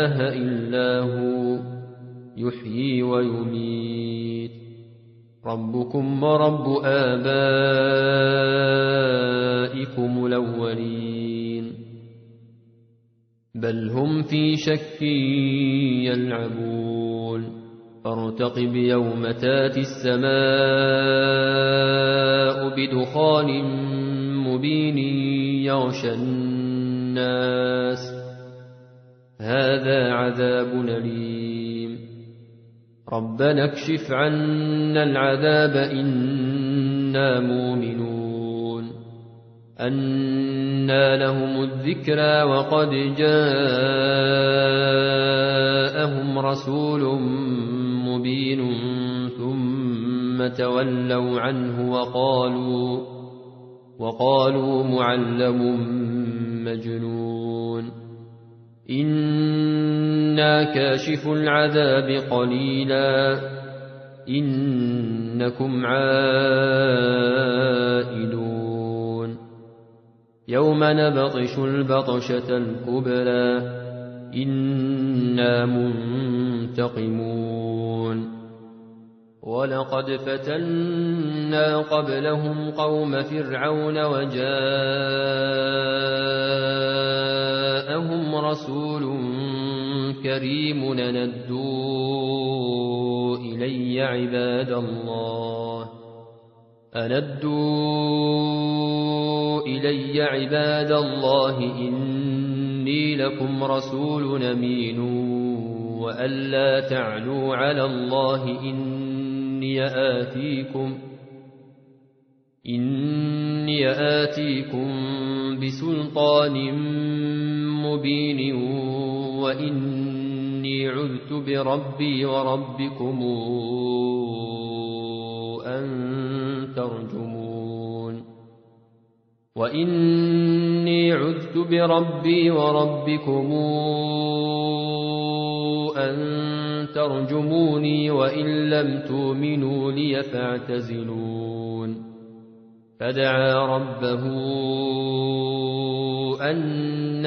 إله إلا هو يحيي ويميت. ربكم ورب آبائكم الأولين. بل هم في شك يلعبون. فارتقب يوم تاتي السماء بدخان مبين يغشى الناس. هذا عذاب أليم. ربنا اكشف عنا العذاب إنا مؤمنون. أنا لهم الذكرى وقد جاءهم رسول مبين ثم تولوا عنه وقالوا وقالوا معلم مجنون. إنا كاشف العذاب قليلا إنكم عائدون يوم نبطش البطشة الكبرى إنا منتقمون ولقد فتنا قبلهم قوم فرعون وجاءهم رسول كريم ندوا إلي عباد الله. أندوا إلي عباد الله إني لكم رسول أمين. وألا تعلوا على الله إني آتيكم إني آتيكم بسلطان مبين. وإني عذت بربي وربكم أن ترجمون. وإني عذت بربي وربكم أن ترجموني وإن لم تؤمنوا لي فاعتزلون. فدعا ربه أن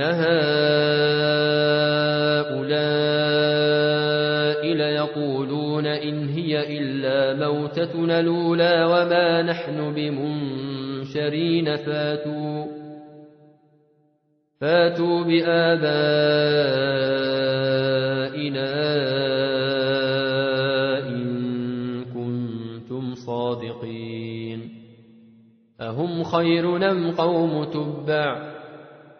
هؤلاء ليقولون إن هي إلا موتتنا الأولى وما نحن بمنشرين فاتوا فاتوا بآبائنا إن كنتم صادقين أهم خير نم قوم تبع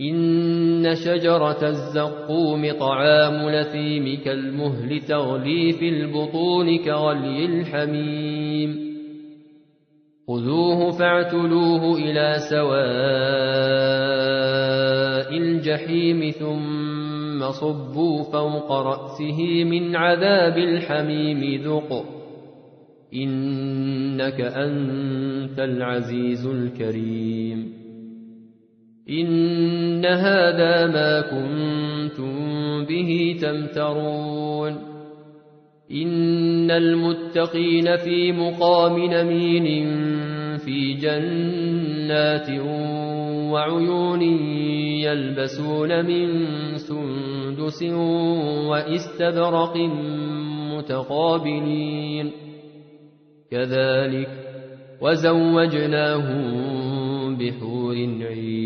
إن شجرة الزقوم طعام لثيم كالمهل تغلي في البطون كغلي الحميم خذوه فاعتلوه إلى سواء الجحيم ثم صبوا فوق رأسه من عذاب الحميم ذق إنك أنت العزيز الكريم إن هذا ما كنتم به تمترون إن المتقين في مقام نمين في جنات وعيون يلبسون من سندس وإستبرق متقابلين كذلك وزوجناهم بحور عين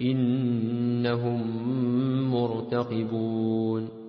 إنهم مرتقبون